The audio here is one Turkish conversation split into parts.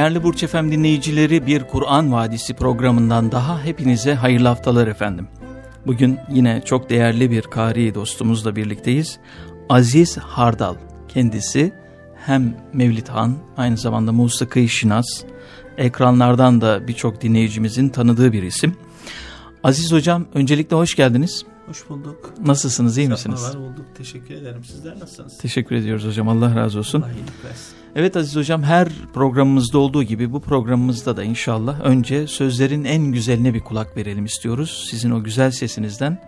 Değerli Burç Efem dinleyicileri bir Kur'an Vadisi programından daha hepinize hayırlı haftalar efendim. Bugün yine çok değerli bir kari dostumuzla birlikteyiz. Aziz Hardal kendisi hem Mevlid Han aynı zamanda musiki şinas ekranlardan da birçok dinleyicimizin tanıdığı bir isim. Aziz hocam öncelikle hoş geldiniz. Hoş bulduk. Nasılsınız iyi misiniz? Var bulduk teşekkür ederim sizler nasılsınız? Teşekkür ediyoruz hocam Allah razı olsun. Allah iyilik versin. Evet Aziz Hocam her programımızda olduğu gibi bu programımızda da inşallah önce sözlerin en güzeline bir kulak verelim istiyoruz. Sizin o güzel sesinizden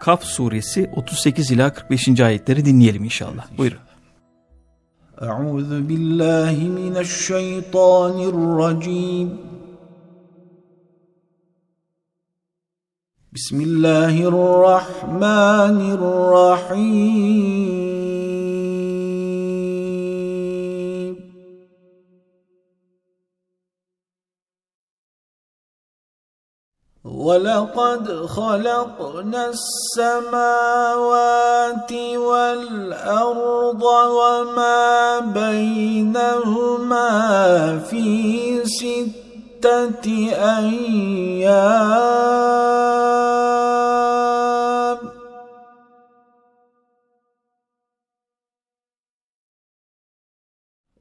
Kaf suresi 38 ila 45. ayetleri dinleyelim inşallah. Evet, Buyurun. Euzu billahi mineşşeytanirracim. بسم الله الرحمن الرحيم ولقد خلقنا السماوات والأرض وما بينهما في ست ستة أيام.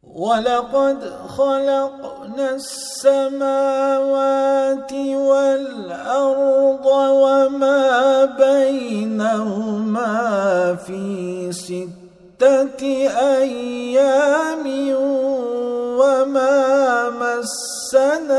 ولقد خلقنا السماوات والأرض وما بينهما في ستة أيام. وما مسنا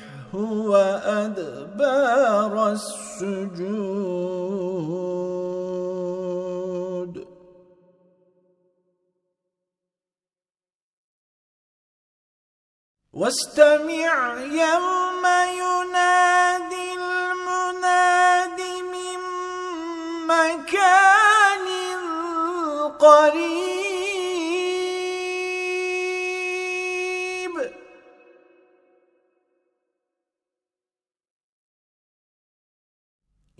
هو أدبار السجود. واستمع يوم ينادي المناد من مكان قريب.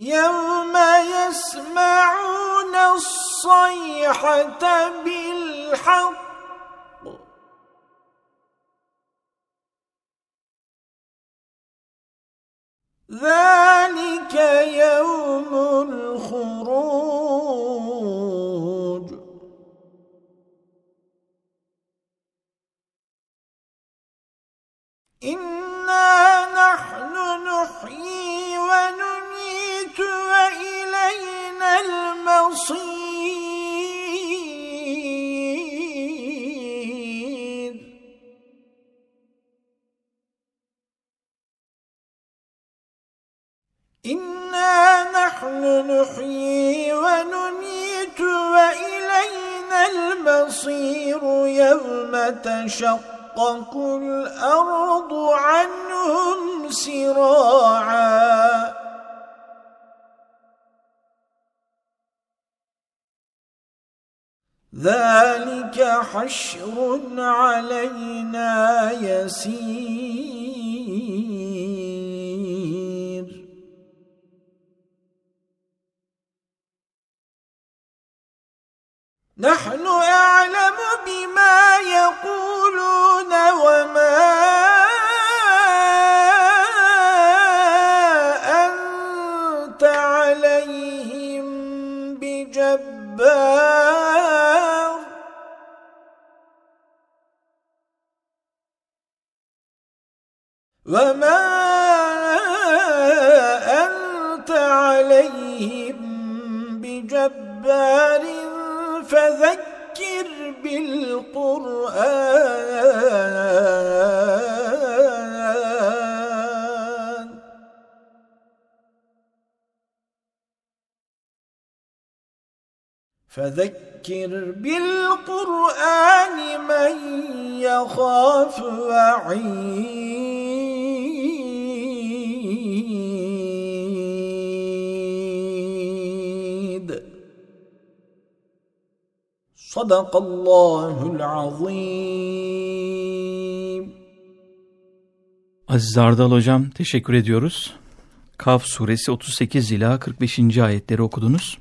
يوم يسمعون الصيحة بالحق. ذلك يوم تشقق الأرض عنهم سراعاً. ذلك حشر علينا يسير. نحن أعلم بما يقولون وما وما أنت عليهم بجبار. فذكر بالقرآن. فذكر بالقرآن من يخاف وعيد. Sadakallahul azim. Aziz Ardal Hocam teşekkür ediyoruz. Kaf suresi 38 ila 45. ayetleri okudunuz.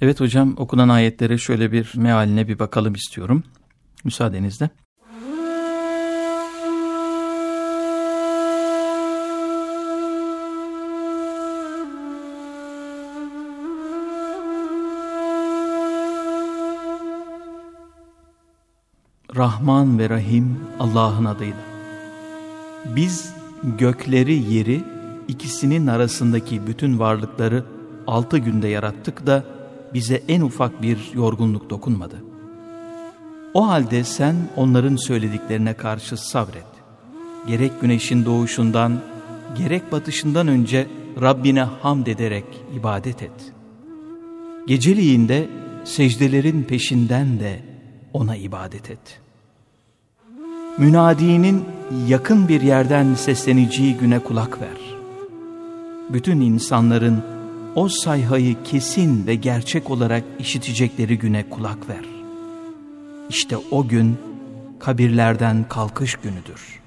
Evet hocam okunan ayetlere şöyle bir mealine bir bakalım istiyorum. Müsaadenizle. Rahman ve Rahim Allah'ın adıyla. Biz gökleri yeri ikisinin arasındaki bütün varlıkları altı günde yarattık da bize en ufak bir yorgunluk dokunmadı. O halde sen onların söylediklerine karşı sabret. Gerek güneşin doğuşundan, gerek batışından önce Rabbine hamd ederek ibadet et. Geceliğinde secdelerin peşinden de ona ibadet et. Münadinin yakın bir yerden sesleneceği güne kulak ver. Bütün insanların o sayhayı kesin ve gerçek olarak işitecekleri güne kulak ver. İşte o gün kabirlerden kalkış günüdür.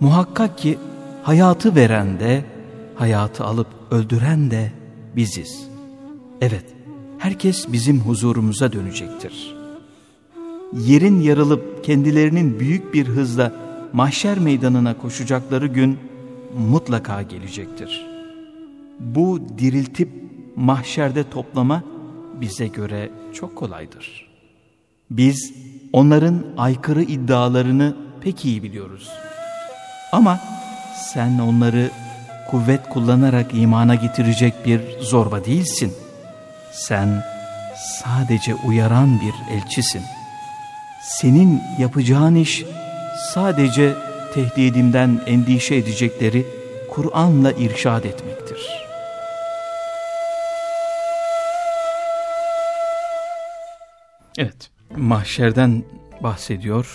Muhakkak ki hayatı veren de, hayatı alıp öldüren de biziz. Evet, herkes bizim huzurumuza dönecektir.'' Yerin yarılıp kendilerinin büyük bir hızla mahşer meydanına koşacakları gün mutlaka gelecektir. Bu diriltip mahşerde toplama bize göre çok kolaydır. Biz onların aykırı iddialarını pek iyi biliyoruz. Ama sen onları kuvvet kullanarak imana getirecek bir zorba değilsin. Sen sadece uyaran bir elçisin.'' Senin yapacağın iş sadece tehdidimden endişe edecekleri Kur'an'la irşad etmektir. Evet, mahşerden bahsediyor,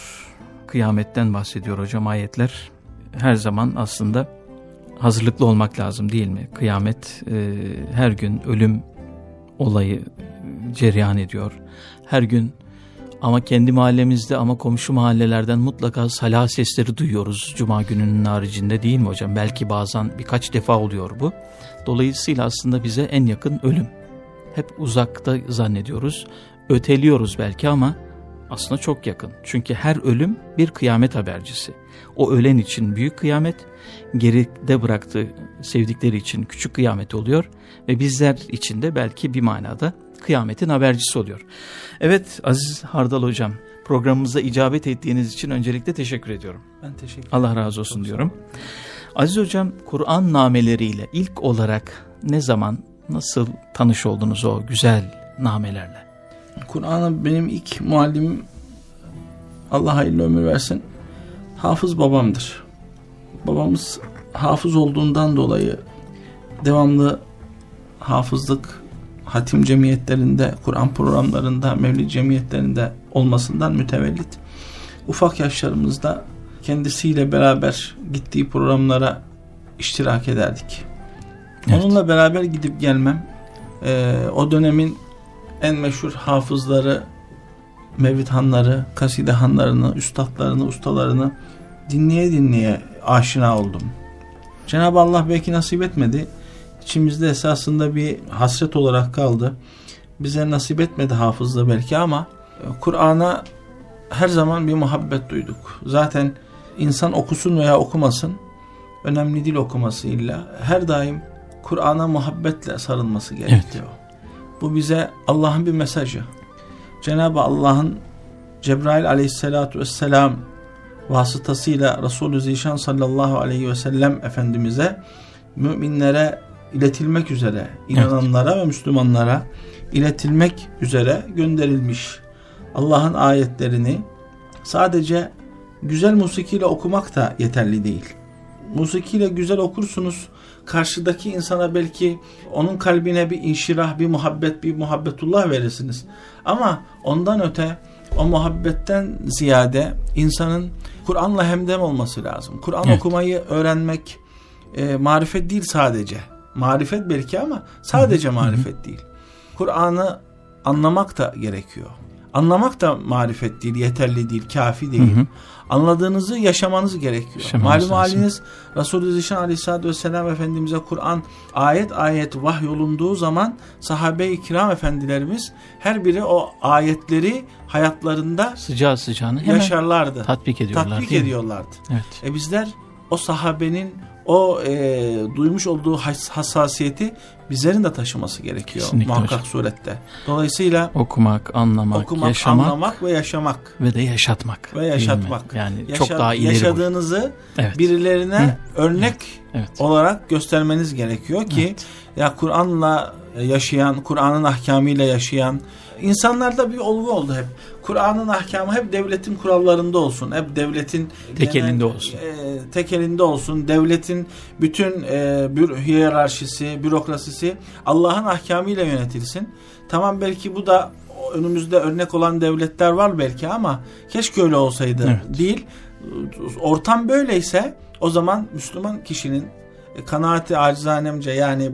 kıyametten bahsediyor hocam ayetler. Her zaman aslında hazırlıklı olmak lazım değil mi? Kıyamet e, her gün ölüm olayı cereyan ediyor. Her gün ama kendi mahallemizde ama komşu mahallelerden mutlaka salah sesleri duyuyoruz cuma gününün haricinde değil mi hocam? Belki bazen birkaç defa oluyor bu. Dolayısıyla aslında bize en yakın ölüm. Hep uzakta zannediyoruz. Öteliyoruz belki ama aslında çok yakın. Çünkü her ölüm bir kıyamet habercisi. O ölen için büyük kıyamet, geride bıraktığı sevdikleri için küçük kıyamet oluyor ve bizler için de belki bir manada kıyametin habercisi oluyor. Evet Aziz Hardal Hocam programımıza icabet ettiğiniz için öncelikle teşekkür ediyorum. Ben teşekkür ederim. Allah razı olsun Çok diyorum. Aziz Hocam Kur'an nameleriyle ilk olarak ne zaman nasıl tanış oldunuz o güzel namelerle? Kur'an'a benim ilk muallimim Allah hayırlı ömür versin hafız babamdır. Babamız hafız olduğundan dolayı devamlı hafızlık hatim cemiyetlerinde, Kur'an programlarında, mevlid cemiyetlerinde olmasından mütevellit. Ufak yaşlarımızda kendisiyle beraber gittiği programlara iştirak ederdik. Evet. Onunla beraber gidip gelmem, e, o dönemin en meşhur hafızları Mevlid hanları, kaside hanlarını, üstadlarını, ustalarını dinleye dinleye aşina oldum. Cenab-ı Allah belki nasip etmedi. İçimizde esasında bir hasret olarak kaldı. Bize nasip etmedi hafızda belki ama Kur'an'a her zaman bir muhabbet duyduk. Zaten insan okusun veya okumasın önemli değil okumasıyla her daim Kur'an'a muhabbetle sarılması gerekiyor. Bu bize Allah'ın bir mesajı. Cenab-ı Allah'ın Cebrail aleyhissalatu vesselam vasıtasıyla Resulü Zişan sallallahu aleyhi ve sellem Efendimiz'e müminlere iletilmek üzere, inananlara evet. ve Müslümanlara iletilmek üzere gönderilmiş. Allah'ın ayetlerini sadece güzel musikiyle okumak da yeterli değil. Musikiyle güzel okursunuz, karşıdaki insana belki onun kalbine bir inşirah, bir muhabbet, bir muhabbetullah verirsiniz. Ama ondan öte o muhabbetten ziyade insanın Kur'an'la hemdem olması lazım. Kur'an evet. okumayı öğrenmek e, marifet değil sadece. Marifet belki ama sadece marifet değil. Kur'an'ı anlamak da gerekiyor. Anlamak da marifet değil, yeterli değil, kafi değil. Hı hı. Anladığınızı yaşamanız gerekiyor. Yaşamanız Malum haliniz Resulü Zişan Aleyhisselatü Vesselam Efendimiz'e Kur'an ayet ayet vahyolunduğu zaman sahabe-i kiram efendilerimiz her biri o ayetleri hayatlarında sıcağı sıcağına yaşarlardı. Tatbik ediyorlardı. Tatbik ediyorlardı. Evet. E bizler o sahabenin o e, duymuş olduğu hassasiyeti bizlerin de taşıması gerekiyor Kesinlikle muhakkak hocam. surette. Dolayısıyla okumak, anlamak, okumak, yaşamak, anlamak ve yaşamak ve de yaşatmak. Ve yaşatmak. Yani Yaşa çok daha ileri yaşadığınızı evet. birilerine Hı. örnek evet. olarak göstermeniz gerekiyor ki evet. ya Kur'an'la yaşayan, Kur'an'ın ahkamıyla yaşayan insanlarda bir olgu oldu hep. Kur'an'ın ahkamı hep devletin kurallarında olsun. Hep devletin tek genel, elinde olsun. E, tek elinde olsun. Devletin bütün e, bir hiyerarşisi, bürokrasisi Allah'ın ahkamıyla yönetilsin. Tamam belki bu da önümüzde örnek olan devletler var belki ama keşke öyle olsaydı evet. değil. Ortam böyleyse o zaman Müslüman kişinin kanaati acizanemce yani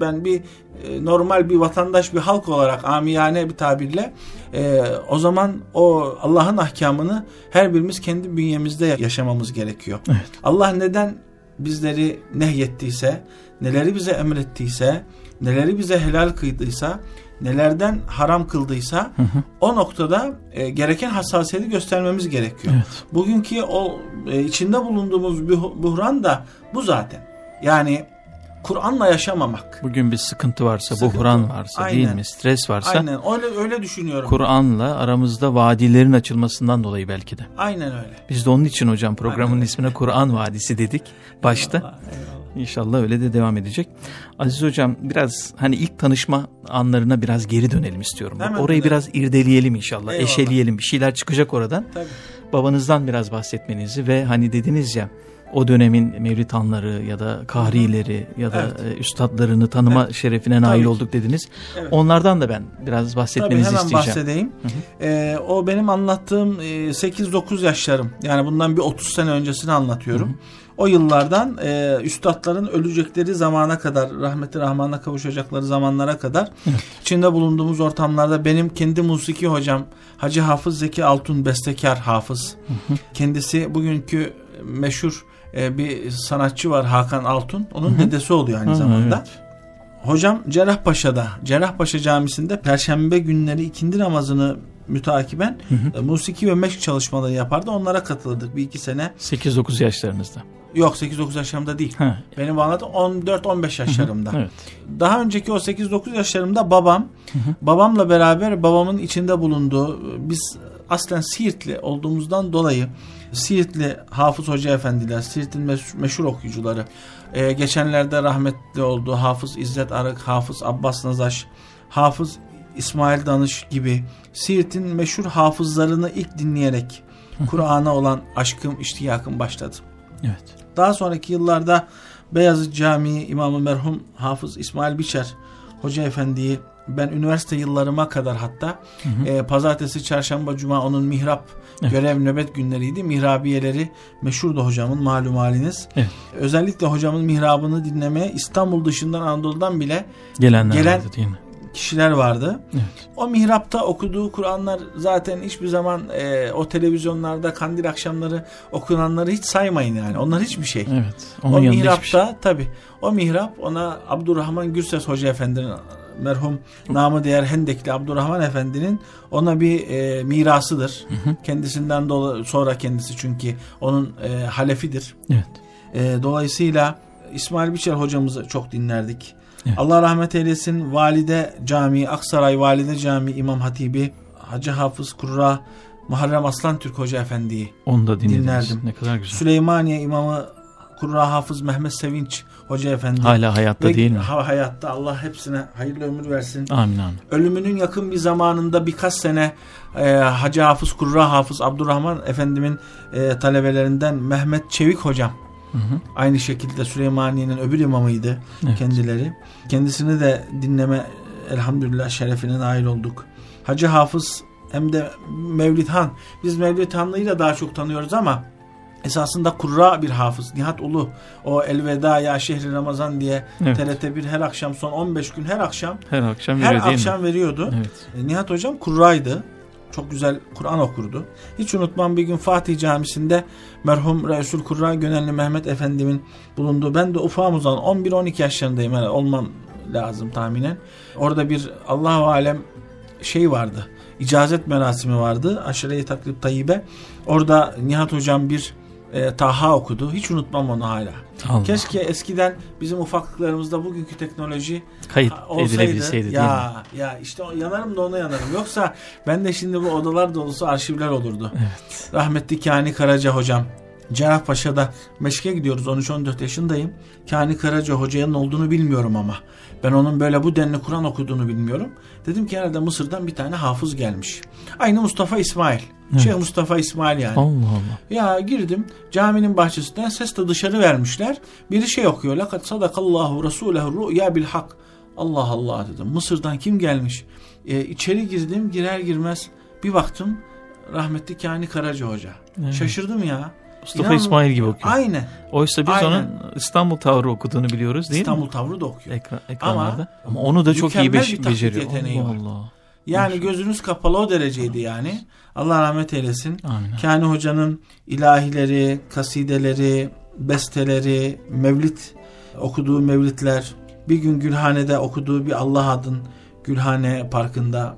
ben bir e, normal bir vatandaş bir halk olarak amiyane bir tabirle e, o zaman o Allah'ın ahkamını her birimiz kendi bünyemizde yaşamamız gerekiyor. Evet. Allah neden bizleri nehyettiyse, neleri bize emrettiyse, neleri bize helal kıydıysa, nelerden haram kıldıysa hı hı. o noktada e, gereken hassasiyeti göstermemiz gerekiyor. Evet. Bugünkü o e, içinde bulunduğumuz buhran da bu zaten. Yani Kur'an'la yaşamamak. Bugün bir sıkıntı varsa, sıkıntı. buhran varsa Aynen. değil mi? Stres varsa. Aynen öyle, öyle düşünüyorum. Kur'an'la aramızda vadilerin açılmasından dolayı belki de. Aynen öyle. Biz de onun için hocam programın Aynen. ismine Kur'an Vadisi dedik başta. Eyvallah, eyvallah. İnşallah öyle de devam edecek. Aziz hocam biraz hani ilk tanışma anlarına biraz geri dönelim istiyorum. Hemen Orayı dönelim. biraz irdeleyelim inşallah. Eyvallah. Eşeleyelim. Bir şeyler çıkacak oradan. Tabii. Babanızdan biraz bahsetmenizi ve hani dediniz ya o dönemin mevlitanları ya da kahrileri ya da evet. E, üstadlarını tanıma evet. şerefine nail Tabii olduk dediniz. Evet. Onlardan da ben biraz bahsetmenizi Tabii, hemen isteyeceğim. bahsedeyim. Hı hı. Ee, o benim anlattığım e, 8-9 yaşlarım. Yani bundan bir 30 sene öncesini anlatıyorum. Hı hı. O yıllardan e, üstadların ölecekleri zamana kadar, rahmeti rahmana kavuşacakları zamanlara kadar evet. içinde bulunduğumuz ortamlarda benim kendi musiki hocam Hacı Hafız Zeki Altun bestekar hafız. Hı hı. Kendisi bugünkü meşhur e, bir sanatçı var Hakan Altun. Onun Hı-hı. dedesi oluyor aynı Hı-hı, zamanda. Evet. Hocam Cerrahpaşa'da, Cerrahpaşa Camisi'nde Perşembe günleri ikindi namazını mütakiben hı hı. E, musiki ve meşk çalışmaları yapardı. Onlara katılırdık bir iki sene. 8-9 yaşlarınızda. Yok 8-9 yaşlarımda değil. Ha. Benim anladığım 14-15 yaşlarımda. evet. Daha önceki o 8-9 yaşlarımda babam, hı hı. babamla beraber babamın içinde bulunduğu, biz aslen Siirtli olduğumuzdan dolayı Siirtli Hafız Hoca Efendiler, Siirt'in meşhur, okuyucuları, ee, geçenlerde rahmetli oldu Hafız İzzet Arık, Hafız Abbas Nazaş, Hafız İsmail Danış gibi Siirt'in meşhur hafızlarını ilk dinleyerek Kur'an'a olan aşkım, iştiyakım başladı. Evet. Daha sonraki yıllarda Beyazıt Camii İmamı merhum Hafız İsmail Biçer Hoca Efendi'yi ben üniversite yıllarıma kadar hatta hı hı. E, pazartesi, çarşamba, cuma onun mihrap evet. görev nöbet günleriydi. Mihrabiyeleri meşhurdu hocamın malum haliniz. Evet. Özellikle hocamın mihrabını dinlemeye İstanbul dışından Anadolu'dan bile Gelenler gelen vardı, değil mi? kişiler vardı. Evet. O mihrapta okuduğu Kur'anlar zaten hiçbir zaman e, o televizyonlarda kandil akşamları okunanları hiç saymayın yani. Onlar hiçbir şey. Evet. Onun o mihrapta şey. tabi o mihrap ona Abdurrahman Gürses Hoca Efendi'nin merhum namı değer Hendekli Abdurrahman Efendi'nin ona bir e, mirasıdır. Kendisinden dolayı sonra kendisi çünkü onun e, halefidir. Evet. E, dolayısıyla İsmail Biçer hocamızı çok dinlerdik. Evet. Allah rahmet eylesin Valide Camii, Aksaray Valide Camii İmam Hatibi, Hacı Hafız Kurra, Muharrem Aslan Türk Hoca Efendi'yi Onu da dinlediniz. Dinlerdim. Ne kadar güzel. Süleymaniye İmamı Kurra Hafız Mehmet Sevinç Hoca Efendi. Hala hayatta Ve değil mi? ha- hayatta Allah hepsine hayırlı ömür versin. Amin amin. Ölümünün yakın bir zamanında birkaç sene e, Hacı Hafız Kurra Hafız Abdurrahman Efendimin e, talebelerinden Mehmet Çevik Hocam. Hı hı. Aynı şekilde Süleymaniye'nin öbür imamıydı Evet. kendileri. Kendisini de dinleme elhamdülillah şerefine nail olduk. Hacı Hafız hem de Mevlid Han. Biz Mevlid Hanlı'yı da daha çok tanıyoruz ama esasında kurra bir hafız. Nihat Ulu o Elveda ya Şehri Ramazan diye Evet. TRT1 her akşam son 15 gün her akşam Her akşam her veriyor akşam veriyordu. Evet. E, Nihat Hocam kurraydı. Çok güzel Kur'an okurdu. Hiç unutmam bir gün Fatih Camisi'nde merhum Resul Kurra Gönenli Mehmet Efendimin bulunduğu. Ben de ufağım uzan 11-12 yaşlarındayım. Yani olmam lazım tahminen. Orada bir Allahu Alem şey vardı. İcazet merasimi vardı. Aşire-i Takrib Tayyibe. Orada Nihat Hocam bir e, Taha okudu. Hiç unutmam onu hala. Allah. Keşke eskiden bizim ufaklıklarımızda bugünkü teknoloji Kayıt olsaydı, edilebilseydi değil mi? ya, Ya işte yanarım da ona yanarım. Yoksa ben de şimdi bu odalar dolusu arşivler olurdu. Evet. Rahmetli Kani Karaca hocam. Cerrahpaşa'da meşke gidiyoruz 13-14 yaşındayım. Kani Karaca hocanın olduğunu bilmiyorum ama. Ben onun böyle bu denli Kur'an okuduğunu bilmiyorum. Dedim ki herhalde Mısır'dan bir tane hafız gelmiş. Aynı Mustafa İsmail. Evet. Şeyh Mustafa İsmail yani. Allah Allah. Ya girdim caminin bahçesinden ses de dışarı vermişler. Biri şey okuyor. Lakat sadakallahu rasulehu rü'ya bil hak. Allah Allah dedim. Mısır'dan kim gelmiş? E, içeri girdim girer girmez bir baktım rahmetli Kani Karaca Hoca. Evet. Şaşırdım ya. Mustafa İnanın- İsmail gibi okuyor. Aynen. Oysa biz Aynen. onun İstanbul tavrı okuduğunu biliyoruz değil İstanbul mi? tavrı da okuyor. Ekran, ekranlarda. Ama, Ama onu da çok iyi beş, beceriyor. Allah var. Allah. Yani gözünüz kapalı o dereceydi yani. Allah rahmet eylesin. Amin. Kani Hoca'nın ilahileri, kasideleri, besteleri, mevlid okuduğu mevlitler, bir gün Gülhane'de okuduğu bir Allah adın Gülhane Parkı'nda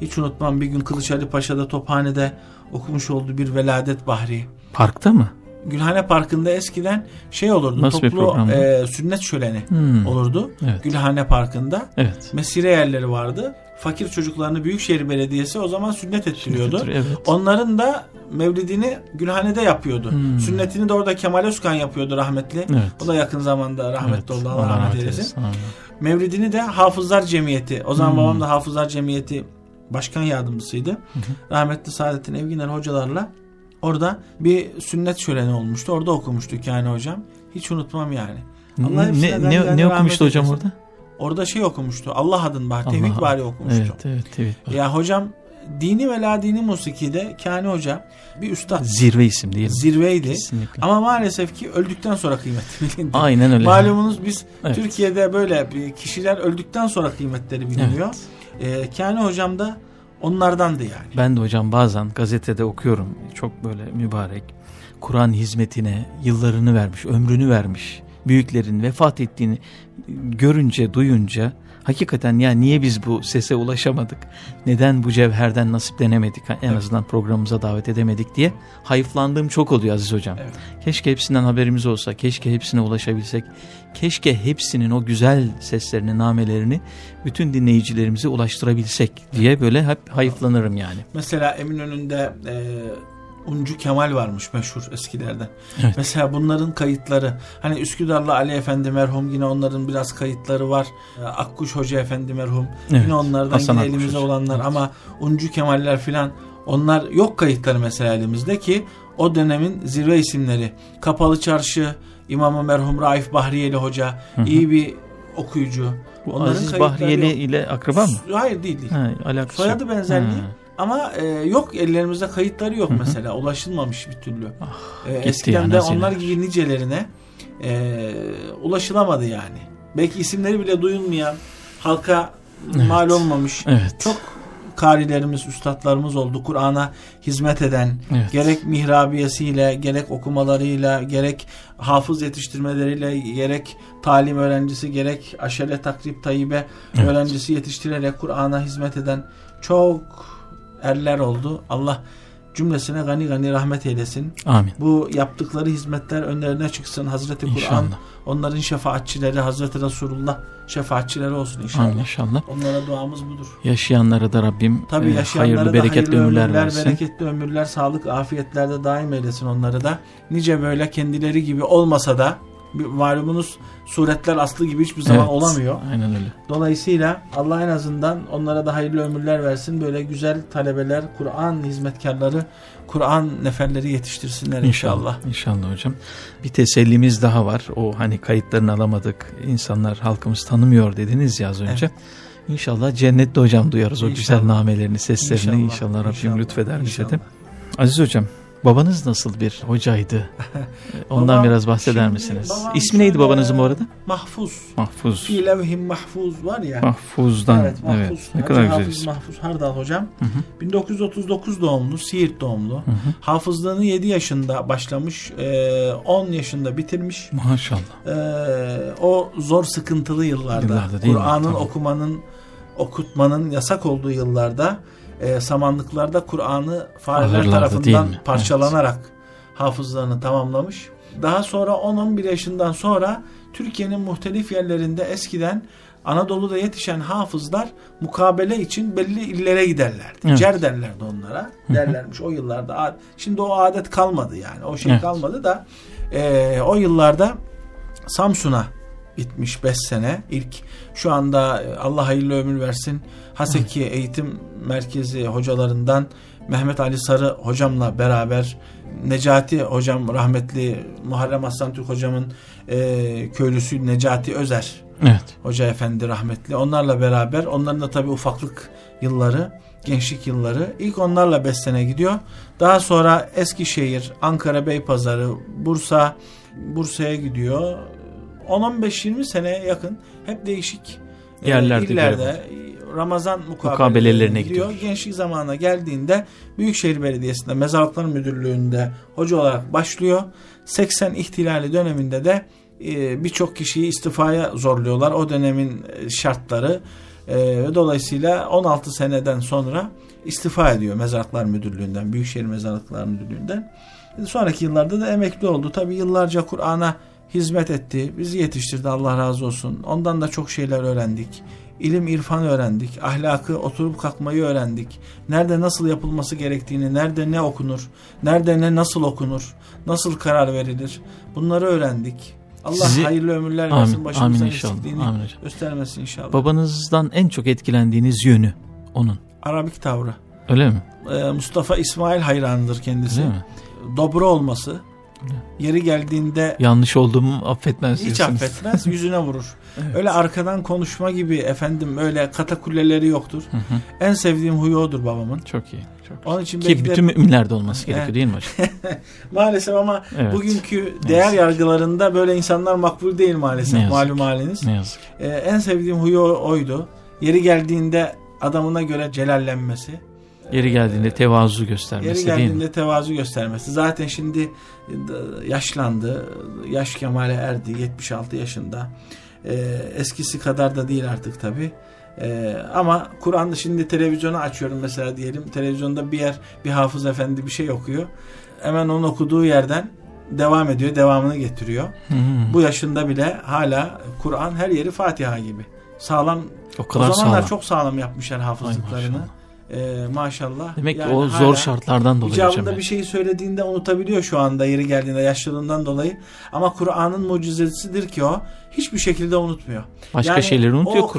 hiç unutmam bir gün Kılıçhali Paşa'da Tophane'de okumuş olduğu bir Veladet Bahri. Parkta mı? Gülhane Parkı'nda eskiden şey olurdu Nasıl toplu e, sünnet şöleni Hmm. olurdu. Evet. Gülhane Parkı'nda Evet. mesire yerleri vardı. Fakir çocuklarını Büyükşehir Belediyesi o zaman sünnet ettiriyordu. Evet. Onların da mevlidini Gülhane'de yapıyordu. Hmm. Sünnetini de orada Kemal Özkan yapıyordu rahmetli. Evet. O da yakın zamanda rahmetli Evet. oldu. Allah rahmet eylesin. Mevlidini de Hafızlar Cemiyeti. O zaman Hmm. babam da Hafızlar Cemiyeti başkan yardımcısıydı. Rahmetli Saadettin Evginer hocalarla orada bir sünnet şöleni olmuştu. Orada okumuştu yani hocam. Hiç unutmam yani. Allah Ne, ne, ne okumuştu hocam orada? Orada şey okumuştu. Allah adın bari. Tevhid bari okumuştu. Evet, evet, evet. Ya hocam dini ve la dini musikide Kani Hoca bir üstad. Zirve isim değil mi? Zirveydi. Kesinlikle. Ama maalesef ki öldükten sonra kıymetli bilindi. Aynen öyle. Malumunuz biz Evet. Türkiye'de böyle kişiler öldükten sonra kıymetleri biliniyor. Ee, Kani hocam da onlardandı yani. Ben de hocam bazen gazetede okuyorum. Çok böyle mübarek. Kur'an hizmetine yıllarını vermiş, ömrünü vermiş. Büyüklerin vefat ettiğini görünce, duyunca hakikaten ya niye biz bu sese ulaşamadık? Neden bu cevherden nasiplenemedik? En azından programımıza davet edemedik diye hayıflandığım çok oluyor Aziz hocam. Evet. Keşke hepsinden haberimiz olsa, keşke hepsine ulaşabilsek. Keşke hepsinin o güzel seslerini, namelerini bütün dinleyicilerimize ulaştırabilsek diye böyle hep hayıflanırım yani. Mesela Eminönü'nde e, Uncu Kemal varmış meşhur eskilerden. Evet. Mesela bunların kayıtları hani Üsküdar'la Ali Efendi merhum yine onların biraz kayıtları var. E, Akkuş Hoca Efendi merhum Evet. yine onlardan Hasan yine Akkuş elimizde Hoca. olanlar Evet. ama Uncu Kemaller filan onlar yok kayıtları mesela elimizde ki o dönemin zirve isimleri. Kapalı Çarşı İmamı merhum Raif Bahriyeli Hoca Hı hı. iyi bir okuyucu. Bu Onların Aziz Bahriyeli yok. ile akraba mı? Hayır değil değil. Ha, alakası Soyadı yok. benzerliği. Ha. Ama e, yok ellerimizde kayıtları yok Hı hı. mesela. Ulaşılmamış bir türlü. E, gitti eskiden de onlar gibi nicelerine e, ulaşılamadı yani. Belki isimleri bile duyulmayan, halka mal olmamış. Evet. Çok karilerimiz, üstadlarımız oldu. Kur'an'a hizmet eden, Evet. gerek mihrabiyesiyle, gerek okumalarıyla, gerek hafız yetiştirmeleriyle, gerek talim öğrencisi, gerek aşere takrib tayyibe Evet. öğrencisi yetiştirerek Kur'an'a hizmet eden çok erler oldu. Allah cümlesine gani gani rahmet eylesin. Amin. Bu yaptıkları hizmetler önlerine çıksın. Hazreti Kur'an onların şefaatçileri, Hazreti Resulullah şefaatçileri olsun inşallah. Amin inşallah. Onlara duamız budur. Yaşayanlara da Rabbim Tabii e, hayırlı bereketli hayırlı ömürler, ömürler, versin. bereketli ömürler, sağlık, afiyetlerde daim eylesin onları da. Nice böyle kendileri gibi olmasa da malumunuz suretler aslı gibi hiçbir zaman Evet, olamıyor. Aynen öyle. Dolayısıyla Allah en azından onlara da hayırlı ömürler versin. Böyle güzel talebeler, Kur'an hizmetkarları, Kur'an neferleri yetiştirsinler inşallah. İnşallah. İnşallah hocam. Bir tesellimiz daha var. O hani kayıtlarını alamadık. İnsanlar halkımız tanımıyor dediniz ya az önce. İnşallah cennette hocam duyarız o İnşallah. güzel namelerini, seslerini. İnşallah, Rabbim inşallah, lütfeder bize de. inşallah. Aziz hocam, babanız nasıl bir hocaydı? Ondan Babam- biraz bahseder misiniz? İsmi neydi babanızın bu arada? Mahfuz. Mahfuz. Fi levhim mahfuz var ya. Mahfuz'dan. Evet, Evet, Mahfuz. Ne Hacı kadar güzel isim. Mahfuz Hardal hocam. Hı hı. 1939 doğumlu, Siirt doğumlu. Hı hı. Hafızlığını 7 yaşında başlamış, e, 10 yaşında bitirmiş. Maşallah. O zor sıkıntılı yıllarda, Yıllarda? Kur'an'ın okumanın, okutmanın yasak olduğu yıllarda, e, samanlıklarda Kur'an'ı fareler tarafından parçalanarak hafızlarını tamamlamış. Daha sonra 10-11 yaşından sonra Türkiye'nin muhtelif yerlerinde eskiden Anadolu'da yetişen hafızlar mukabele için belli illere giderlerdi. Evet. Cer derlerdi onlara. Derlermiş o yıllarda. Şimdi o adet kalmadı yani. O şey Evet. kalmadı da e, o yıllarda Samsun'a gitmiş 5 sene. İlk şu anda e, Allah hayırlı ömür versin. Haseki Eğitim Merkezi hocalarından Mehmet Ali Sarı hocamla beraber Necati hocam rahmetli Muharrem Aslan Türk hocamın e, köylüsü Necati Özer Evet. Hoca Efendi rahmetli. Onlarla beraber onların da tabii ufaklık yılları, gençlik yılları. İlk onlarla 5 sene gidiyor. Daha sonra Eskişehir, Ankara Beypazarı, Bursa, Bursa'ya gidiyor. 10-15-20 seneye yakın hep değişik e, Yerlerde illerde Ramazan mukabelelerine gidiyor. gidiyor. Gençlik zamanına geldiğinde Büyükşehir Belediyesi'nde Mezarlıklar Müdürlüğü'nde hoca olarak başlıyor. 80 ihtilali döneminde de e, birçok kişiyi istifaya zorluyorlar. O dönemin e, şartları ve dolayısıyla 16 seneden sonra istifa ediyor Mezarlıklar Müdürlüğü'nden, Büyükşehir Mezarlıklar Müdürlüğü'nden. Sonraki yıllarda da emekli oldu. Tabi yıllarca Kur'an'a hizmet etti. Bizi yetiştirdi Allah razı olsun. Ondan da çok şeyler öğrendik. İlim, irfan öğrendik. Ahlakı, oturup kalkmayı öğrendik. Nerede nasıl yapılması gerektiğini, nerede ne okunur, nerede ne nasıl okunur, nasıl karar verilir. Bunları öğrendik. Allah Sizi- hayırlı ömürler versin. Amin, Başımızdan amin inşallah. Amin göstermesin inşallah. Babanızdan en çok etkilendiğiniz yönü onun. Arabik tavrı. Öyle mi? Ee, Mustafa İsmail hayranıdır kendisi. Değil mi? Dobra olması. Yeri geldiğinde Yanlış olduğumu affetmez hiç diyorsunuz. affetmez, yüzüne vurur. Öyle arkadan konuşma gibi efendim öyle katakulleleri yoktur. Hı hı. En sevdiğim huyu odur babamın. Çok iyi. Çok. Onun için Ki belki de bütün müminlerde olması gerekiyor Evet. değil mi hocam? maalesef ama Evet. bugünkü değer yargılarında böyle insanlar makbul değil maalesef. Ne yazık Malum haliniz. Ne yazık. Ee, en sevdiğim huyu oydu. Yeri geldiğinde adamına göre celallenmesi. Yeri geldiğinde tevazu Yeri göstermesi değil mi? geldiğinde tevazu göstermesi. Zaten şimdi yaşlandı. Yaş kemale erdi. 76 yaşında. Ee, eskisi kadar da değil artık tabi. ama Kur'an'da şimdi televizyonu açıyorum mesela diyelim. Televizyonda bir yer bir hafız efendi bir şey okuyor. Hemen onun okuduğu yerden devam ediyor. Devamını getiriyor. Bu yaşında bile hala Kur'an her yeri Fatiha gibi. Sağlam. o kadar o zamanlar sağlam. çok sağlam yapmışlar Ay hafızlıklarını. maşallah. Ee, maşallah. Demek Yani o zor şartlardan dolayı hocam. İcabında bir şey söylediğinde unutabiliyor şu anda yeri geldiğinde yaşlılığından dolayı. Ama Kur'an'ın mucizesidir ki o hiçbir şekilde unutmuyor. Başka Yani şeyleri unutuyor, kişi,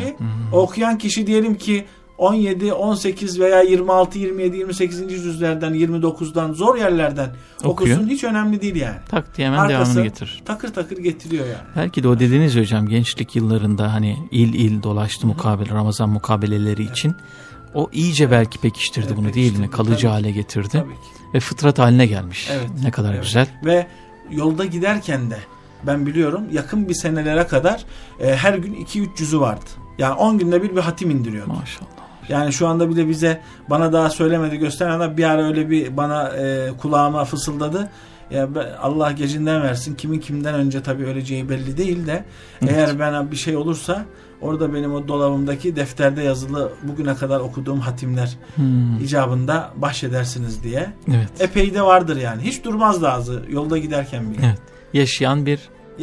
unutmuyor. Hı. O okuyan kişi diyelim ki 17, 18 veya 26, 27, 28. yüzlerden 29'dan zor yerlerden Okuyor. okusun hiç önemli değil yani. Tak diye hemen Arkası- devamını getirir. Takır takır getiriyor yani. Belki de o dediğiniz hocam gençlik yıllarında hani il il dolaştı mukabele Ramazan mukabeleleri için o iyice belki pekiştirdi Evet, bunu değil mi? Kalıcı tabii. hale getirdi ve fıtrat haline gelmiş. Evet, Ne kadar evet. güzel. Ve yolda giderken de ben biliyorum yakın bir senelere kadar e, her gün 2-3 cüzü vardı. Yani 10 günde bir bir hatim indiriyordu. Maşallah. Yani şu anda bile bize bana daha söylemedi gösteren adam bir ara öyle bir bana e, kulağıma fısıldadı. Ya ben- Allah gecinden versin. Kimin kimden önce tabii öleceği belli değil de eğer bana bir şey olursa orada benim o dolabımdaki defterde yazılı bugüne kadar okuduğum hatimler Hmm, icabında bahşedersiniz diye. Evet. Epey de vardır yani. Hiç durmazdı ağzı yolda giderken bile. Evet. Yaşayan bir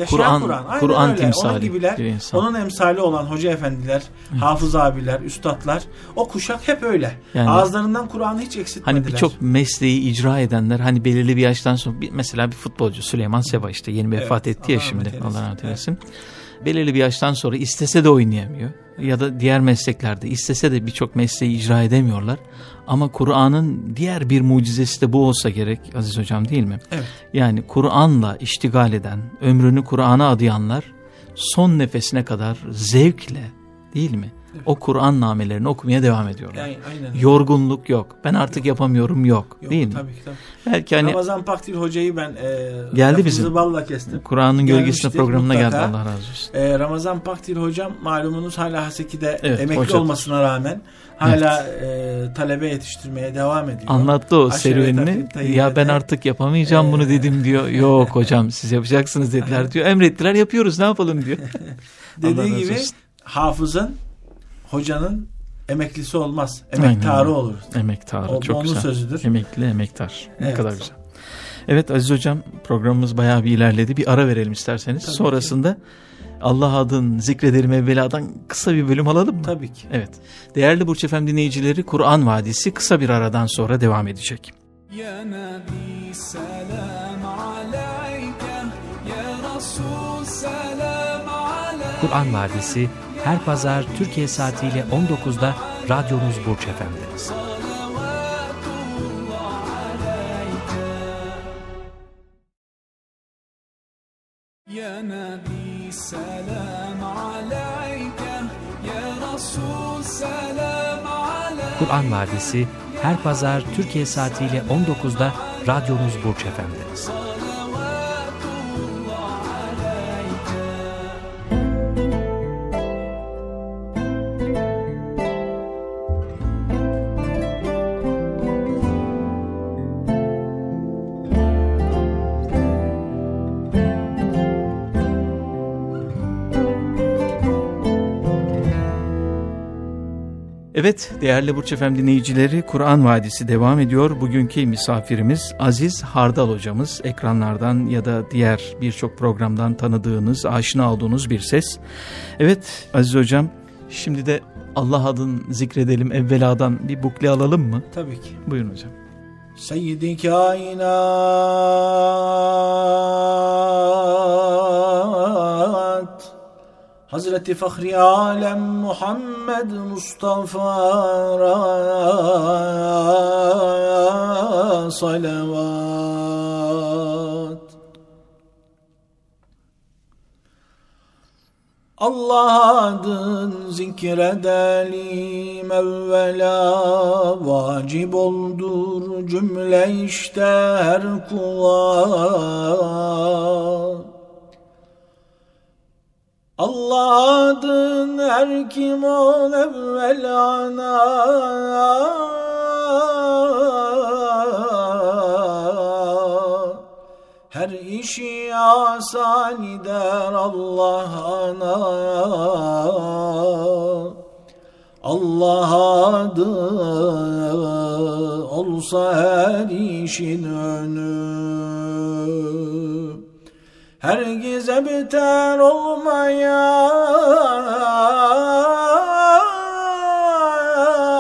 Kur'an Kur'an. Kur'an öyle. timsali Onun gibiler, bir insan. onun emsali olan hoca efendiler, hafız abiler, üstadlar o kuşak hep öyle. Yani- Ağızlarından Kur'an'ı hiç eksiltmediler. Hani birçok mesleği icra edenler hani belirli bir yaştan sonra bir, mesela bir futbolcu Süleyman Seba işte yeni vefat Evet, etti ya Allah şimdi. Allah rahmet eylesin. Belirli bir yaştan sonra istese de oynayamıyor ya da diğer mesleklerde istese de birçok mesleği icra edemiyorlar. Ama Kur'an'ın diğer bir mucizesi de bu olsa gerek Aziz Hocam değil mi? Evet. Yani Kur'an'la iştigal eden, ömrünü Kur'an'a adayanlar son nefesine kadar zevkle değil mi? O Kur'an namelerini okumaya devam ediyorlar. Yani, aynen. Yorgunluk yok. Ben artık yapamıyorum yok. Yok, değil mi? Tabii ki tabii. Belki hani Ramazan Pakdil hocayı ben e, Geldi bizim. balla kestim. Kur'an'ın gölgesinde programına mutlaka. geldi Allah razı olsun. E, Ramazan Pakdil hocam malumunuz hala Haseki'de Evet, emekli hocadır. olmasına rağmen hala e, talebe yetiştirmeye devam ediyor. Anlattı o serüvenini. Ya ben artık yapamayacağım bunu Ee, dedim diyor. Yok hocam siz yapacaksınız dediler diyor. Emrettiler yapıyoruz ne yapalım diyor. Dediği gibi olsun. hafızın, hocanın emeklisi olmaz. Emektarı olur. Emektarı o, çok onun güzel. sözüdür. Emekli emektar. Ne kadar güzel. Evet Aziz Hocam programımız bayağı bir ilerledi. Bir ara verelim isterseniz. Tabii Sonrasında ki. Allah adın zikrederim evveladan kısa bir bölüm alalım mı? Tabii ki. Evet. Değerli Burç Efem dinleyicileri Kur'an Vadisi kısa bir aradan sonra devam edecek. Ya Nebi selam aleyke, ya Resul selam aleyke. Kur'an Vadisi her pazar Türkiye saatiyle 19'da radyonuz Burç Efendi'niz. Kur'an Vadisi her pazar Türkiye saatiyle 19'da radyonuz Burç Efendi'niz. Evet değerli Burç Efem dinleyicileri Kur'an Vadisi devam ediyor. Bugünkü misafirimiz Aziz Hardal hocamız. Ekranlardan ya da diğer birçok programdan tanıdığınız, aşina olduğunuz bir ses. Evet Aziz hocam şimdi de Allah adın zikredelim evveladan bir bukle alalım mı? Tabii ki. Buyurun hocam. Seyyidi kainat Hazreti Fahri Alem Muhammed Mustafa salavat Allah adın zikredelim evvela vacip oldur cümle işte her kula. Allah adın her kim ol evvel ana. Her işi asan eder Allah ana Allah adı olsa her işin önü Herkese biter olmaya.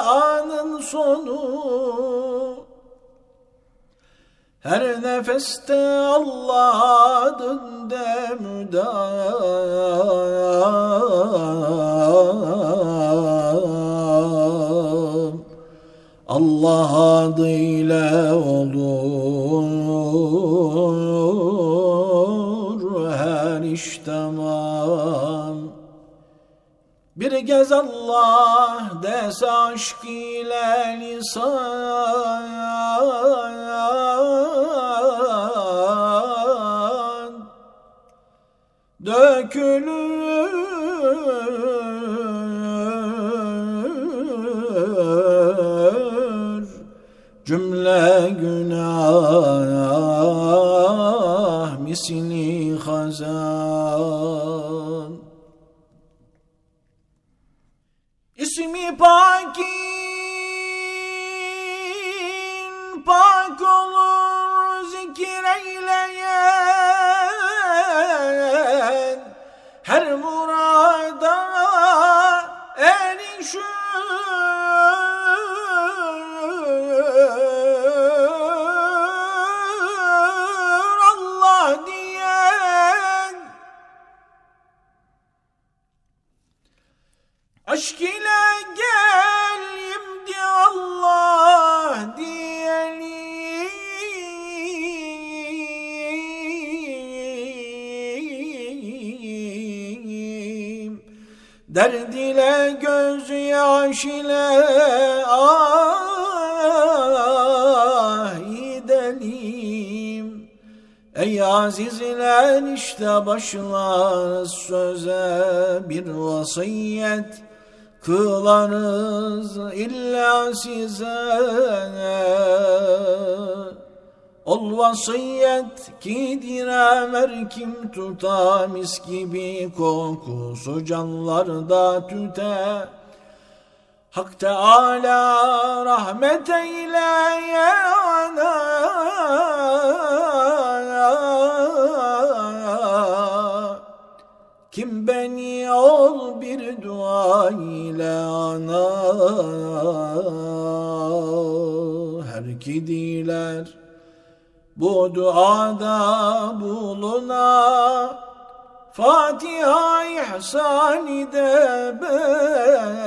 Anın sonu. Her nefeste Allah adında müdam Allah adıyla olur iş tamam bir gez Allah dese aşk ile lisan. Dökülür Cümle günah misli işte başlar söze bir vasiyet. Kılarız illa size. Ol vasiyet ki diremer kim tuta mis gibi kokusu canlarda tüte. Hak Teala rahmet eyle ya ana Kim beni ol bir dua ile ana Her ki diler bu duada buluna Fatiha ihsan de ben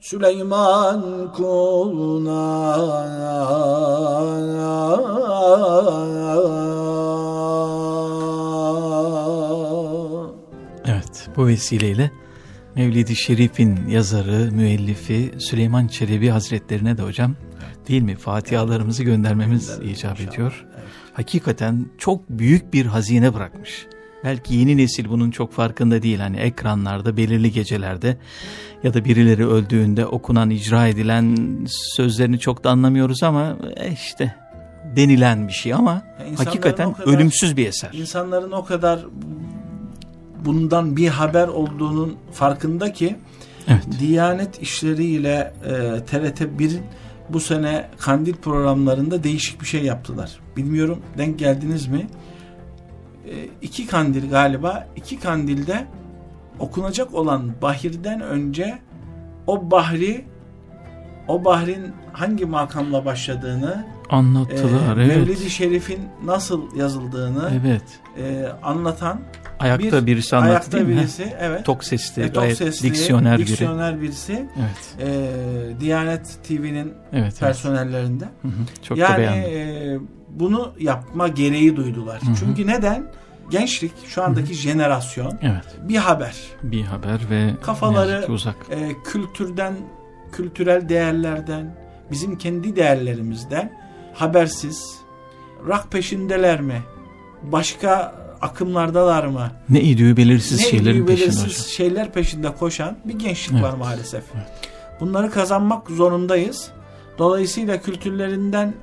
Süleyman kuluna Evet bu vesileyle Mevlid-i Şerif'in yazarı, müellifi Süleyman Çelebi Hazretlerine de hocam değil mi Fatihalarımızı göndermemiz icap ediyor. Hakikaten çok büyük bir hazine bırakmış. Belki yeni nesil bunun çok farkında değil. Hani ekranlarda, belirli gecelerde ya da birileri öldüğünde okunan, icra edilen sözlerini çok da anlamıyoruz ama e, işte denilen bir şey ama Ya insanların hakikaten kadar- ölümsüz bir eser. İnsanların o kadar bundan bir haber olduğunun farkında ki Evet. Diyanet işleriyle e, TRT 1'in bu sene kandil programlarında değişik bir şey yaptılar. Bilmiyorum denk geldiniz mi? E, iki kandil galiba. iki kandilde okunacak olan bahirden önce o bahri o bahrin hangi makamla başladığını e, Anlattılar evet. Mevlid-i Şerif'in nasıl yazıldığını Evet. e, anlatan Ayakta bir- birisi anlattı ayakta değil mi? birisi evet Tok sesli, E, tok sesli, diksiyoner biri. diksiyoner birisi Evet. e, Diyanet TV'nin Evet. evet. personellerinde. Hı hı. Çok da yani beğendim. e, bunu yapma gereği duydular. Hı hı. Çünkü neden? Gençlik, şu andaki jenerasyon Evet. bir haber. Bir haber ve Kafaları- uzak. E, kültürden, kültürel değerlerden, bizim kendi değerlerimizden habersiz, rak peşindeler mi? Başka akımlardalar mı? Ne idüğü belirsiz ne şeylerin peşinde belirsiz hocam. şeyler peşinde koşan bir gençlik Evet. var maalesef. Bunları kazanmak zorundayız. Dolayısıyla kültürlerinden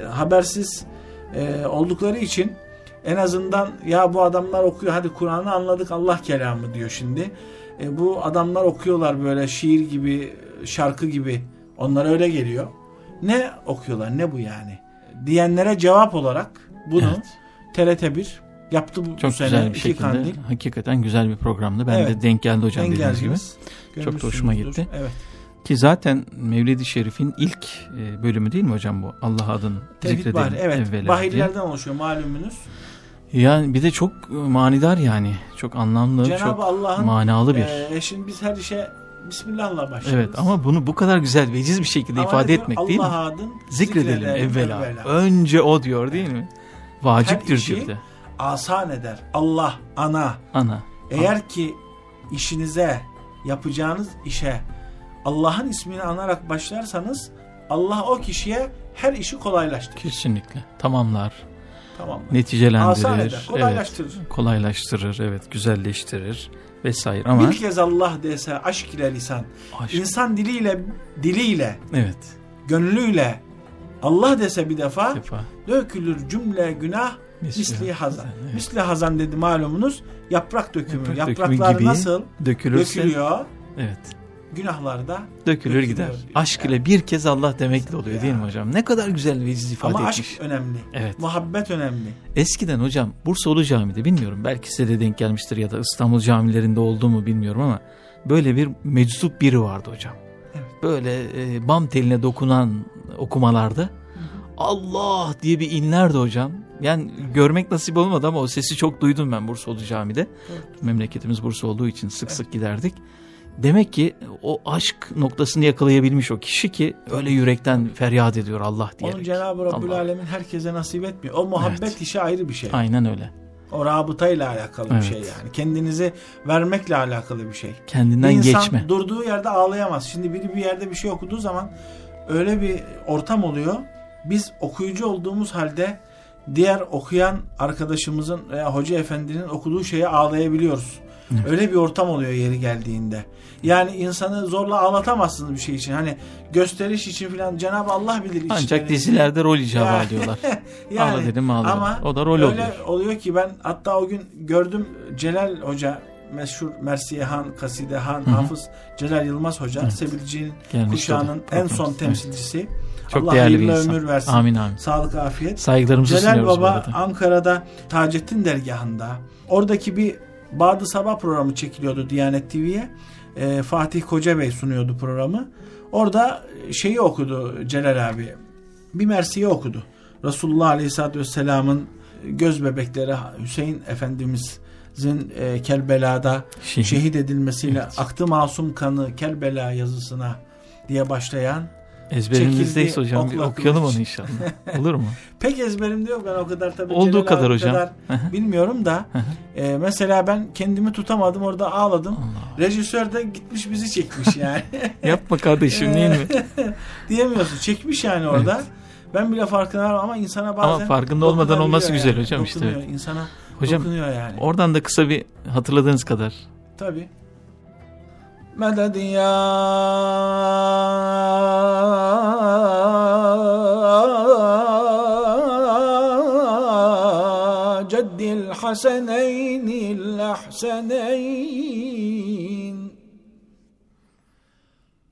e, habersiz e, oldukları için en azından ya bu adamlar okuyor hadi Kur'an'ı anladık Allah kelamı diyor şimdi. E, bu adamlar okuyorlar böyle şiir gibi şarkı gibi onlara öyle geliyor. Ne okuyorlar ne bu yani? Diyenlere cevap olarak bunu Evet. TRT1 yaptı bu Çok sene güzel bir iki şekilde. kandil. Hakikaten güzel bir programdı. Ben Evet. de denk geldi hocam Denk dediğiniz gibi. Çok da hoşuma gitti. Evet. Ki zaten Mevlid-i Şerif'in ilk e, bölümü değil mi hocam bu? Allah adını zikredelim. Bahri. Evet. evvela diye. Bahirlerden oluşuyor malumunuz. Yani bir de çok e, manidar yani. Çok anlamlı, Cenab-ı çok Allah'ın manalı bir. e, şimdi biz her işe Bismillah'la başlıyoruz. evet ama bunu bu kadar güzel, veciz bir şekilde Ama ifade diyor? etmek değil mi? Allah adın Zikredelim evvela. Önce o diyor değil mi? Vaciptir diyor de. Asan eder. Allah, ana. Ana. Eğer ki işinize, yapacağınız işe Allah'ın ismini anarak başlarsanız Allah o kişiye her işi kolaylaştırır. Kesinlikle. Tamamlar. Tamam mı? Neticelendirir. Asan eder, kolaylaştırır. Evet, kolaylaştırır. Evet. Güzelleştirir. Vesaire ama Bir kez Allah dese aşk ile lisan. Aşk. İnsan diliyle, diliyle, evet. gönlüyle Allah dese bir defa Defa. dökülür cümle günah Misli hazan. evet. Misli hazan dedi malumunuz yaprak dökümü. Yaprak dökümü Yapraklar gibi nasıl Dökülürse dökülüyor? evet. Günahlarda Dökülür Dökülüyor. gider. Aşk ile bir kez Allah demekle oluyor değil mi hocam? Ne kadar güzel bir ifade ama etmiş. aşk önemli. Evet. Muhabbet önemli. Eskiden hocam Bursaoğlu Camii'de bilmiyorum belki size de denk gelmiştir ya da İstanbul camilerinde oldu mu bilmiyorum ama böyle bir meczup biri vardı hocam. Evet. Böyle e, bam teline dokunan okumalarda Allah diye bir inlerdi hocam. Yani görmek nasip olmadı ama o sesi çok duydum ben Bursaoğlu Camii'de. Memleketimiz Bursa olduğu için sık sık giderdik. Demek ki o aşk noktasını yakalayabilmiş o kişi ki öyle yürekten feryat ediyor Allah diyerek. Onu Cenab-ı Rabbül Allah. Alemin herkese nasip etmiyor. O muhabbet Evet. işi ayrı bir şey. Aynen öyle. O rabıtayla alakalı Evet. bir şey yani. Kendinizi vermekle alakalı bir şey. Kendinden insan geçme. durduğu yerde ağlayamaz. Şimdi biri bir yerde bir şey okuduğu zaman öyle bir ortam oluyor. Biz okuyucu olduğumuz halde diğer okuyan arkadaşımızın veya hoca efendinin okuduğu şeye ağlayabiliyoruz. Öyle bir ortam oluyor yeri geldiğinde. Yani insanı zorla ağlatamazsınız bir şey için. Hani gösteriş için falan Cenab-ı Allah bilir Ancak içlerinizi. dizilerde rol icabı Yani- alıyorlar. Yani, Ağla dedim ağla. Ama o da rol öyle oluyor. oluyor ki ben hatta o gün gördüm Celal Hoca meşhur Mersiyehan, Kasidehan, hı. Hafız Celal Yılmaz Hoca Evet. Sebilci'nin kuşağının en son temsilcisi. Çok Allah değerli bir insan. ömür versin. Amin amin. Sağlık, afiyet. Saygılarımızı Celal sunuyoruz Baba arada. Ankara'da Taceddin dergahında oradaki bir Bağdı Sabah programı çekiliyordu Diyanet TV'ye. Ee, Fatih Koca Bey sunuyordu programı. Orada şeyi okudu Celal abi. Bir Mersi'yi okudu. Resulullah Aleyhisselatü Vesselam'ın göz bebekleri Hüseyin Efendimiz'in e, Kerbela'da Şehit. şehit edilmesiyle Evet. aktı masum kanı Kerbela yazısına diye başlayan Ezberimizdeyiz çekildi, hocam. Bir okla okuyalım kılıç. onu inşallah. Olur mu? Pek ezberimde yok ben o kadar tabii. Olduğu kadar abi hocam. kadar bilmiyorum da e, mesela ben kendimi tutamadım orada ağladım. Rejisör de gitmiş bizi çekmiş yani. Yapma kardeşim değil mi? Diyemiyorsun. Çekmiş yani orada. Ben bile farkına varmam ama insana bazen Ama farkında olmadan olması yani. güzel hocam işte, Dokunuyor, evet. insana Hocam, dokunuyor yani. Oradan da kısa bir hatırladığınız kadar. Tabii. Meded ya ceddil haseneynil ahseneyn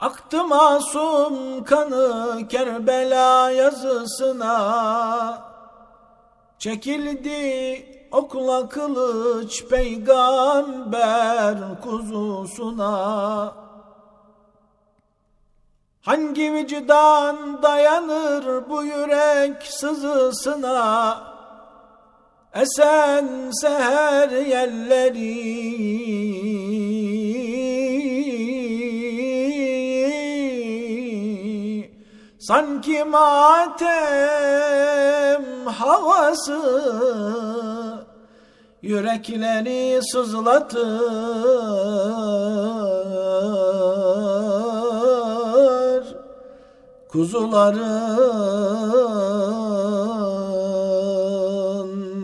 Aktı masum kanı Kerbela yazısına Çekildi okla kılıç peygamber kuzusuna. Hangi vicdan dayanır bu yürek sızısına? Esen seher yelleri Sanki matem havası Yürekleri sızlatır Kuzuların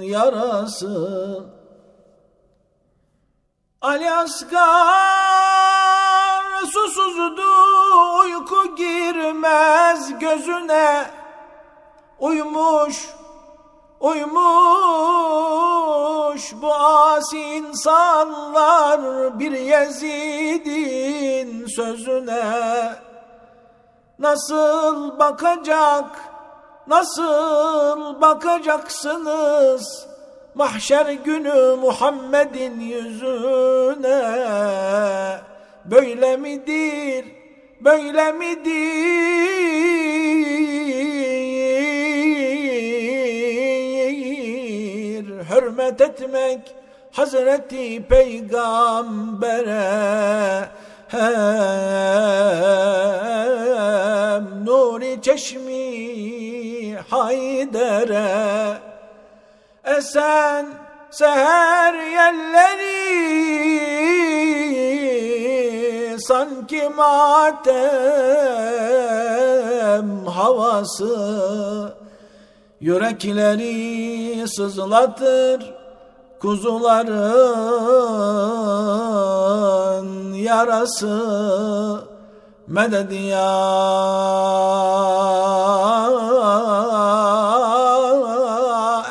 yarası. Ali susuzdu uyku girmez gözüne. Uyumuş, uyumuş bu asi insanlar bir Yezid'in sözüne. Nasıl bakacak, nasıl bakacaksınız Mahşer günü Muhammed'in yüzüne? Böyle midir, böyle midir Hürmet etmek Hazreti Peygamber'e. Hem nuri çeşmi haydere. Esen seher yelleri sanki matem havası. Yürekleri sızlatır kuzuların yarası Medet ya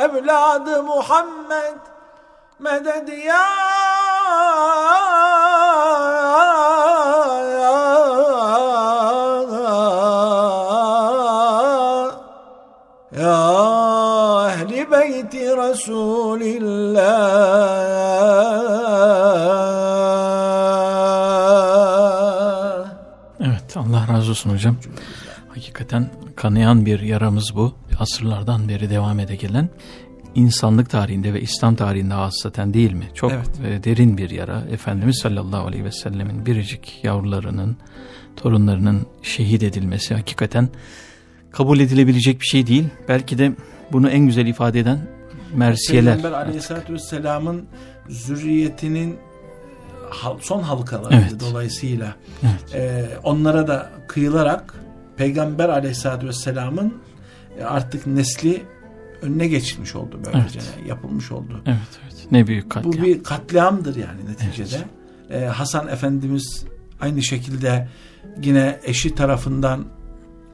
evladı Muhammed Medet ya Ya Resulillah Evet Allah razı olsun hocam. Hakikaten kanayan bir yaramız bu. Asırlardan beri devam ede gelen insanlık tarihinde ve İslam tarihinde hasaten değil mi? Çok Evet. e, derin bir yara. Efendimiz sallallahu aleyhi ve sellemin biricik yavrularının, torunlarının şehit edilmesi hakikaten kabul edilebilecek bir şey değil. Belki de bunu en güzel ifade eden mersiyeler. Peygamber aleyhissalatü vesselamın zürriyetinin hal- son halkalarıydı Evet. dolayısıyla. Evet. Ee, onlara da kıyılarak Peygamber aleyhissalatü vesselamın e, artık nesli önüne geçilmiş oldu böylece. Yapılmış oldu. Evet evet. Ne büyük katliam. Bu bir katliamdır yani neticede. Ee, Hasan Efendimiz aynı şekilde yine eşi tarafından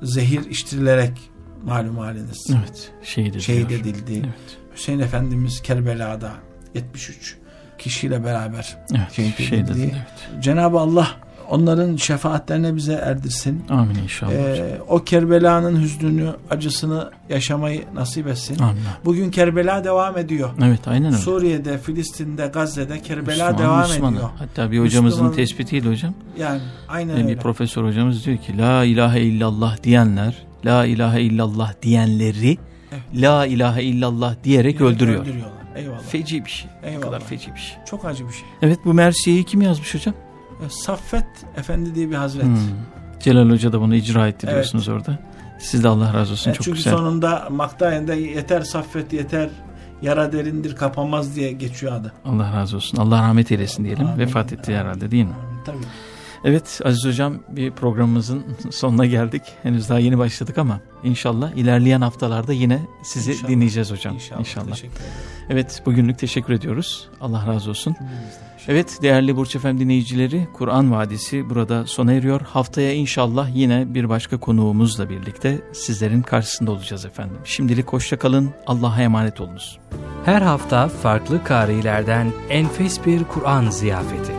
zehir içtirilerek malum haliniz Evet. Şehit şehit edildi. Evet. Hüseyin Efendimiz Kerbela'da 73 kişiyle beraber Evet. şehit edildi. edildi. Evet. Cenab-ı Allah onların şefaatlerine bize erdirsin. Amin inşallah. Ee, o Kerbela'nın hüznünü, acısını yaşamayı nasip etsin. Amin. Bugün Kerbela devam ediyor. Evet aynen öyle. Suriye'de, Filistin'de, Gazze'de Kerbela Müslüman, devam Müslüman. ediyor. Hatta bir hocamızın Müslüman- tespitiyle hocam. Yani aynen Yani öyle. bir profesör hocamız diyor ki La ilahe illallah diyenler La ilahe illallah diyenleri La ilahe illallah diyerek öldürüyor. Öldürüyorlar. Eyvallah. Feci bir şey. Ne Eyvallah. kadar feci bir şey. Çok acı bir şey. Evet bu Mersiye'yi kim yazmış hocam? E, Saffet Efendi diye bir hazret. Hmm. Celal Hoca da bunu icra etti Evet. diyorsunuz orada. Siz de Allah razı olsun. E, Çok çünkü güzel. sonunda Maktayende yeter Saffet yeter yara derindir kapanmaz diye geçiyor adı. Allah razı olsun. Allah rahmet eylesin diyelim. Amin. Vefat etti herhalde değil mi? Amin, Tabii. Evet Aziz Hocam bir programımızın sonuna geldik. Henüz daha yeni başladık ama inşallah ilerleyen haftalarda yine sizi İnşallah. dinleyeceğiz hocam. İnşallah. İnşallah. Evet bugünlük teşekkür ediyoruz. Allah razı olsun. Evet değerli Burç Efem dinleyicileri Kur'an Vadisi burada sona eriyor. Haftaya inşallah yine bir başka konuğumuzla birlikte sizlerin karşısında olacağız efendim. Şimdilik hoşça kalın. Allah'a emanet olunuz. Her hafta farklı karilerden enfes bir Kur'an ziyafeti.